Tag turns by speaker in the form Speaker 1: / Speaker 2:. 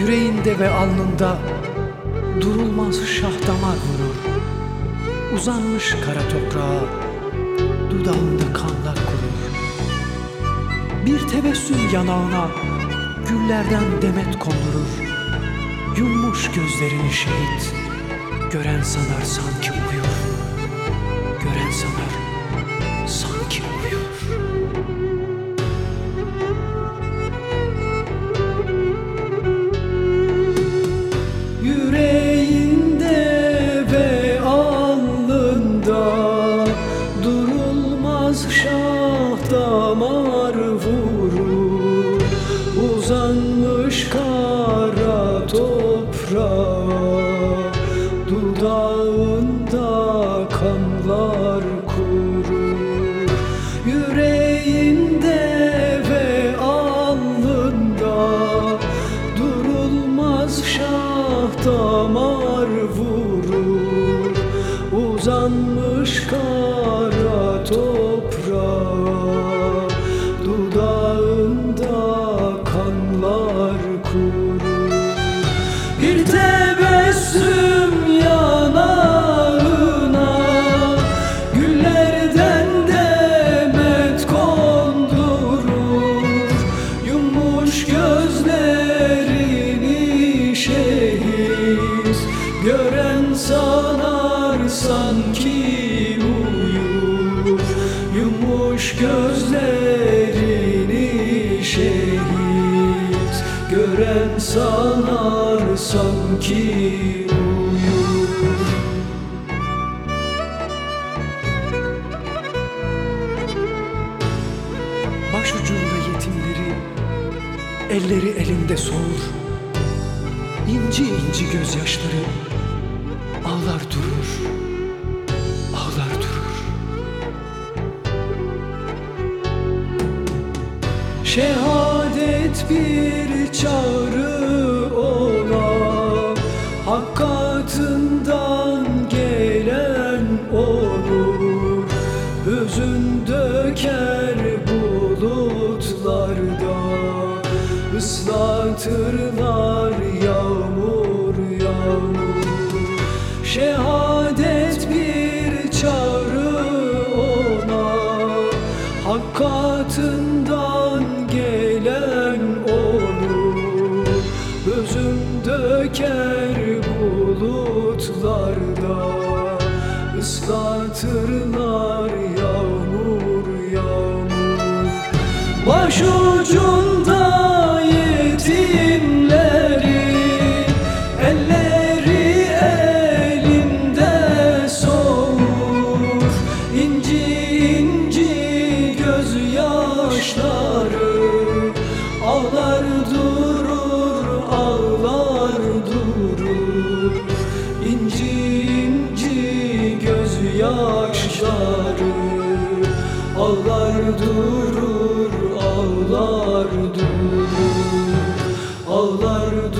Speaker 1: Yüreğinde ve alnında durulmaz şah damar vurur. Uzanmış kara toprağa, dudağında kanlar kurur. Bir tebessüm yanağına güllerden demet kondurur. Yummuş gözlerini şehit, gören sanar sanki uyur. Gören sanar durulmaz şah damar vurur Uzanmış kara toprağa dudağında kanlar kurur. Yüreğinde ve alnında durulmaz şah damar vurur. Uzanmış kara toprağa Gözlerini şehit Gören sanar sanki uyur Başucunda yetimleri, elleri elinde soğur. İnci inci gözyaşları ağlar durur, Şehadet bir çağrı ona, Hakkatından gelen olur. Hüzün döker bulutlarda ıslatırlar döker bulutlarda. Islatırlar yağmur yağmur. Başucunda yetimleri Elleri elinde soğur. İnci inci gözyaşları Ağlar gözyaşları Ağlar durur, ağlar durur Ağlar